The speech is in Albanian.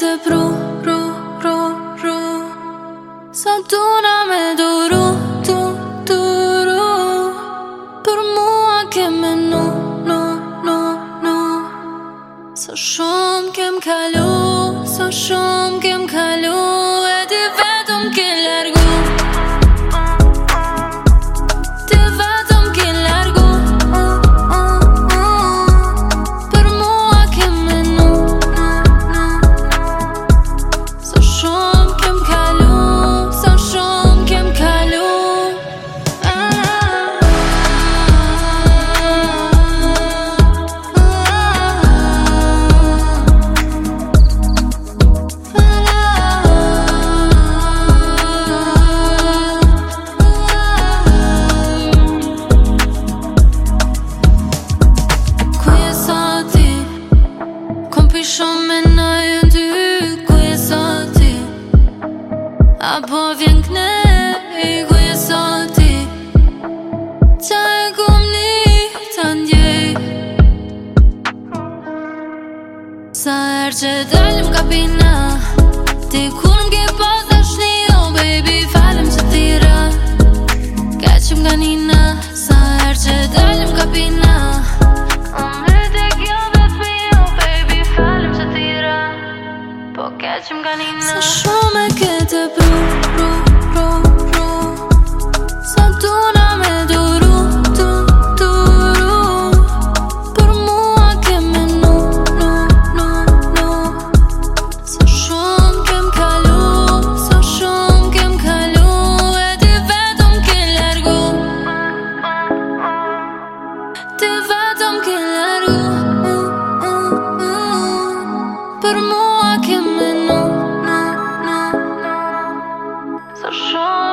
te pru, pru, pru, pru Sa tu na me duru, tu, tu, ru Për mua kem me nu, nu, nu, nu Sa shumë kem kalu, sa shumë kem Apo vjen këne i guje soti Qa e kum një të ndjej Sa erë që dalim ka So schon ke te pro pro pro Santo na me duro tu tu per mo a che me no no no So schon kem ka lu so schon e te vedo che l'ergo te vedo che l'ergo per mo a che 说。